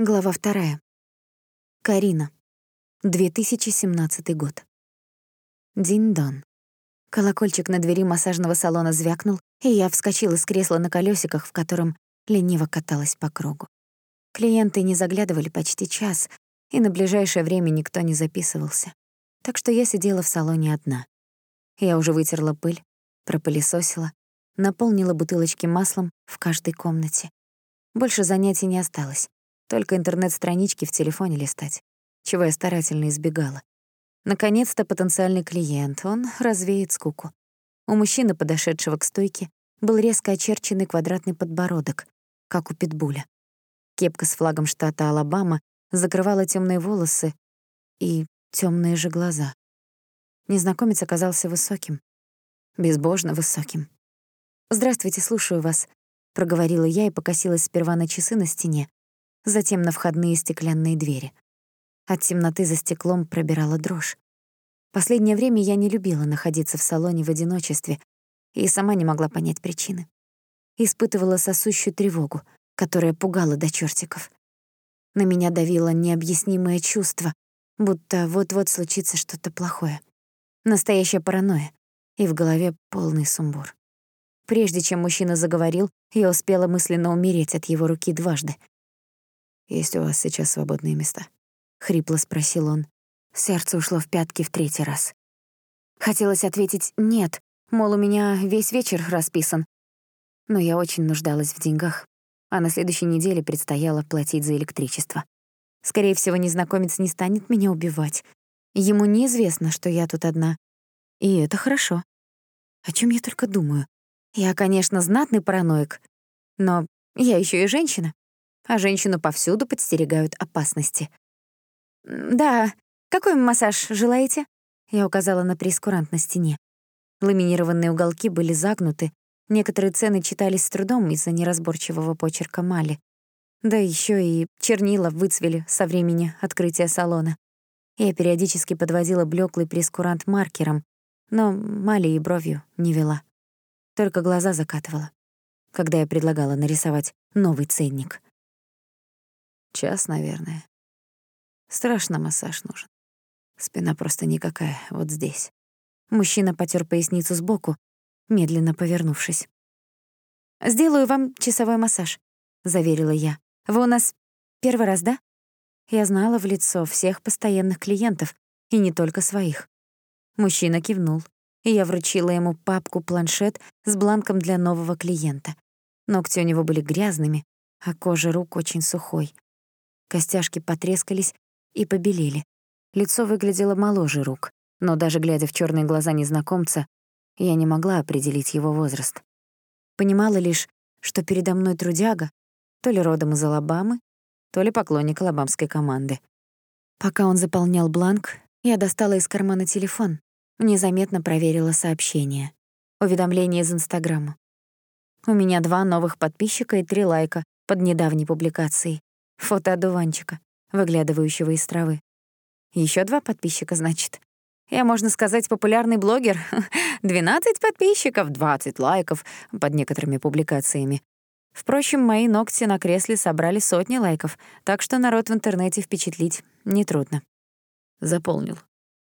Глава вторая. Карина. 2017 год. Дин-дон. Колокольчик на двери массажного салона звякнул, и я вскочила с кресла на колёсиках, в котором лениво каталась по кругу. Клиенты не заглядывали почти час, и на ближайшее время никто не записывался. Так что я сидела в салоне одна. Я уже вытерла пыль, пропылесосила, наполнила бутылочки маслом в каждой комнате. Больше занятий не осталось. Только интернет-странички в телефоне листать, чего я старательно избегала. Наконец-то потенциальный клиент, он развеет скуку. У мужчины, подошедшего к стойке, был резко очерченный квадратный подбородок, как у питбуля. Кепка с флагом штата Алабама закрывала темные волосы и темные же глаза. Незнакомец оказался высоким, безбожно высоким. «Здравствуйте, слушаю вас», — проговорила я и покосилась сперва на часы на стене, затем на входные стеклянные двери. От темноты за стеклом пробирала дрожь. Последнее время я не любила находиться в салоне в одиночестве и сама не могла понять причины. Испытывала сосущую тревогу, которая пугала до чертиков. На меня давило необъяснимое чувство, будто вот-вот случится что-то плохое. Настоящая паранойя, и в голове полный сумбур. Прежде чем мужчина заговорил, я успела мысленно умереть от его руки дважды — «Есть у вас сейчас свободные места?» — хрипло спросил он. Сердце ушло в пятки в третий раз. Хотелось ответить «нет», мол, у меня весь вечер расписан. Но я очень нуждалась в деньгах, а на следующей неделе предстояло платить за электричество. Скорее всего, незнакомец не станет меня убивать. Ему неизвестно, что я тут одна. И это хорошо. О чем я только думаю? Я, конечно, знатный параноик, но я еще и женщина а женщину повсюду подстерегают опасности. «Да, какой массаж желаете?» Я указала на прескурант на стене. Ламинированные уголки были загнуты, некоторые цены читались с трудом из-за неразборчивого почерка Мали. Да еще и чернила выцвели со времени открытия салона. Я периодически подводила блеклый прескурант маркером, но Мали и бровью не вела. Только глаза закатывала, когда я предлагала нарисовать новый ценник. Час, наверное. Страшно массаж нужен. Спина просто никакая, вот здесь. Мужчина потер поясницу сбоку, медленно повернувшись. «Сделаю вам часовой массаж», — заверила я. «Вы у нас первый раз, да?» Я знала в лицо всех постоянных клиентов, и не только своих. Мужчина кивнул, и я вручила ему папку-планшет с бланком для нового клиента. Ногти у него были грязными, а кожа рук очень сухой. Костяшки потрескались и побелели. Лицо выглядело моложе рук, но даже глядя в черные глаза незнакомца, я не могла определить его возраст. Понимала лишь, что передо мной трудяга, то ли родом из Алабамы, то ли поклонник алабамской команды. Пока он заполнял бланк, я достала из кармана телефон, незаметно проверила сообщение. Уведомление из Инстаграма. У меня два новых подписчика и три лайка под недавней публикацией. Фото одуванчика, выглядывающего из травы. Еще два подписчика, значит. Я, можно сказать, популярный блогер. 12 подписчиков, 20 лайков под некоторыми публикациями. Впрочем, мои ногти на кресле собрали сотни лайков, так что народ в интернете впечатлить нетрудно. Заполнил.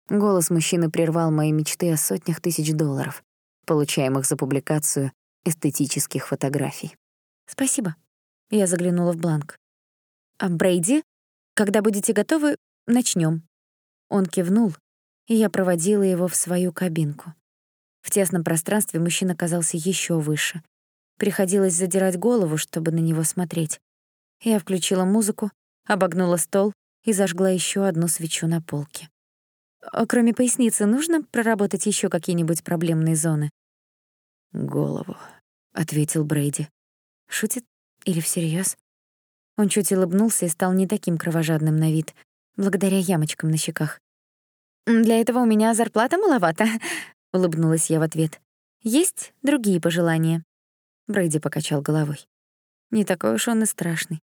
Голос мужчины прервал мои мечты о сотнях тысяч долларов, получаемых за публикацию эстетических фотографий. «Спасибо». Я заглянула в бланк. А Брейди, когда будете готовы, начнем. Он кивнул, и я проводила его в свою кабинку. В тесном пространстве мужчина казался еще выше. Приходилось задирать голову, чтобы на него смотреть. Я включила музыку, обогнула стол и зажгла еще одну свечу на полке. А кроме поясницы, нужно проработать еще какие-нибудь проблемные зоны? «Голову», — ответил Брейди. Шутит или всерьез? Он чуть улыбнулся и стал не таким кровожадным на вид, благодаря ямочкам на щеках. «Для этого у меня зарплата маловато», — улыбнулась я в ответ. «Есть другие пожелания?» Брейди покачал головой. «Не такой уж он и страшный.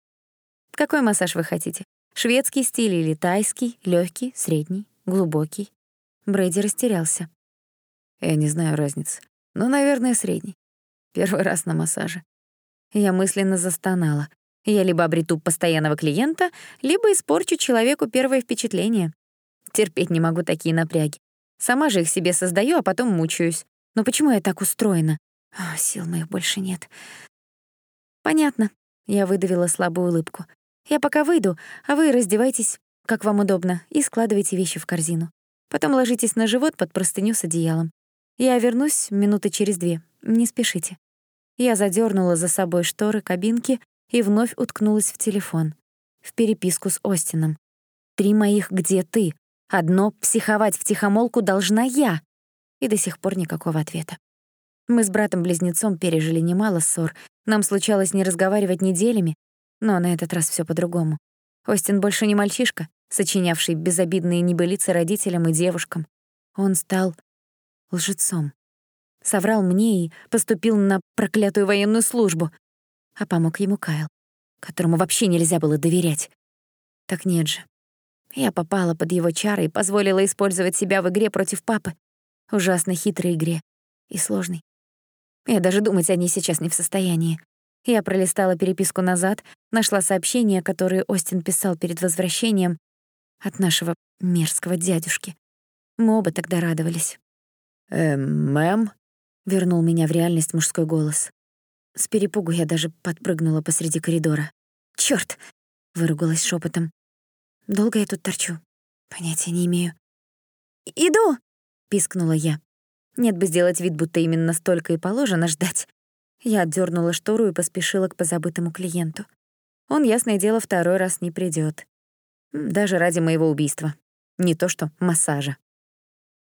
Какой массаж вы хотите? Шведский стиль или тайский? легкий, средний, глубокий?» Брейди растерялся. «Я не знаю разницы. Но, наверное, средний. Первый раз на массаже». Я мысленно застонала. Я либо обрету постоянного клиента, либо испорчу человеку первое впечатление. Терпеть не могу такие напряги. Сама же их себе создаю, а потом мучаюсь. Но почему я так устроена? О, сил моих больше нет. Понятно. Я выдавила слабую улыбку. Я пока выйду, а вы раздевайтесь, как вам удобно, и складывайте вещи в корзину. Потом ложитесь на живот под простыню с одеялом. Я вернусь минуты через две. Не спешите. Я задернула за собой шторы кабинки и вновь уткнулась в телефон. В переписку с Остином. «Три моих «Где ты?» Одно психовать в тихомолку должна я. И до сих пор никакого ответа. Мы с братом-близнецом пережили немало ссор. Нам случалось не разговаривать неделями, но на этот раз все по-другому. Остин больше не мальчишка, сочинявший безобидные небылицы родителям и девушкам. Он стал лжецом. Соврал мне и поступил на проклятую военную службу. А помог ему Кайл, которому вообще нельзя было доверять. Так нет же. Я попала под его чары и позволила использовать себя в игре против папы. Ужасно хитрой игре. И сложной. Я даже думать о ней сейчас не в состоянии. Я пролистала переписку назад, нашла сообщения, которые Остин писал перед возвращением от нашего мерзкого дядюшки. Мы оба тогда радовались. «Эм, мэм?» — вернул меня в реальность мужской голос. С перепугу я даже подпрыгнула посреди коридора. «Чёрт!» — выругалась шепотом. «Долго я тут торчу? Понятия не имею». «Иду!» — пискнула я. Нет бы сделать вид, будто именно столько и положено ждать. Я отдернула штору и поспешила к позабытому клиенту. Он, ясное дело, второй раз не придет. Даже ради моего убийства. Не то что массажа.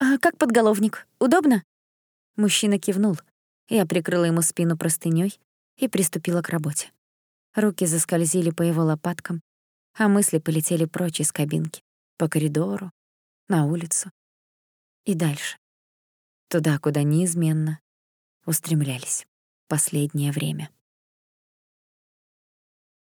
«А как подголовник? Удобно?» Мужчина кивнул. Я прикрыла ему спину простынёй и приступила к работе. Руки заскользили по его лопаткам, а мысли полетели прочь из кабинки, по коридору, на улицу и дальше туда, куда неизменно устремлялись последнее время.